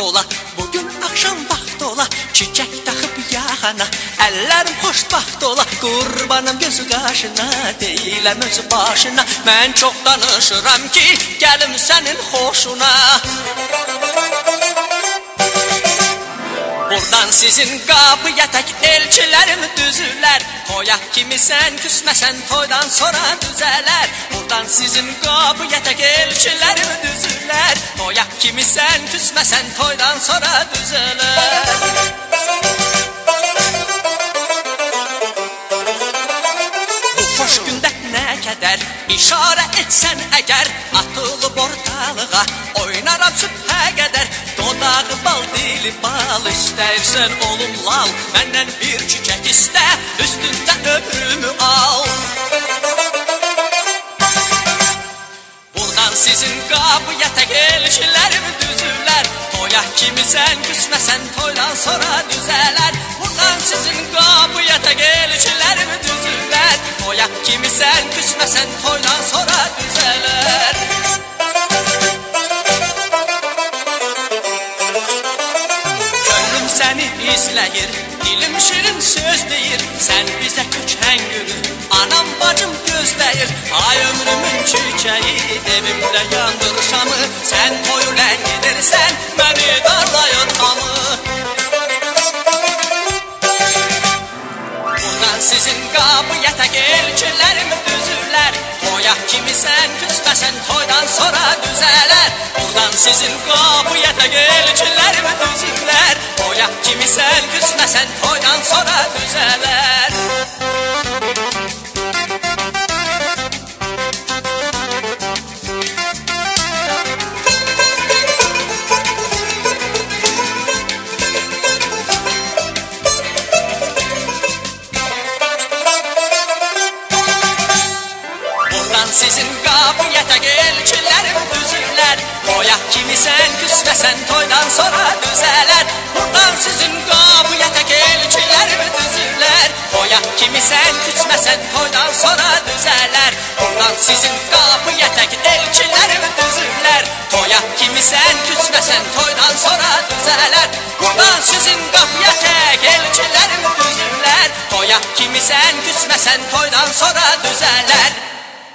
ola Bugün akşam vaxt ola Çiçək taxıb yaxana Əllərim xoşbaxt ola Qurbanım gözü qaşına Deyiləm öz başına Mən çox danışıram ki Gəlim sənin xoşuna Buradan sizin qapıya tək elçilərim düzülər Toyaq kimi sən küsməsən toydan sonra düzələr Buradan sizin qapıya tək elçilərim düzülər Toyaq kimi sən küsməsən toydan sonra düzələr xoş gündə nə kədər İşarə etsən əgər Atılıb ortalığa Oynaram sübhə qədər Dodağı bal, dili bal İstəyirsən olum lal Məndən bir çiçək istə sizin qapıya tək elçilərim düzülər Toya kimi sən küsməsən toydan sonra düzələr Buradan sizin qapıya tək elçilərim düzülər Toya kimi sən küsməsən toydan sonra düzələr Könlüm səni izləyir, dilim şirin söz deyir. Sən bizə köçən bacım gözləyir Ay ömrümün çiçəyi, evimdə yandır şamı. Sən toyu ləngidirsən, məni darlayır hamı. Bundan sizin qapıya tək elçilərim düzürlər Toya kimi sən küsməsən toydan sonra düzələr Buradan sizin qapıya tək elçilərim düzürlər Toya kimi sən küsməsən toydan sonra düzələr sizin tək elçilərim düzürlər Toyaq kimi sən küsməsən toydan sonra düzələr Buradan sizin tək elçilərim düzürlər Toyaq kimi sən küsməsən toydan sonra düzələr Buradan sizin tək elçilərim düzürlər Toyaq kimi sən küsməsən toydan sonra düzələr Buradan sizin tək elçilərim düzürlər Toyaq kimi sən küsməsən toydan sonra düzələr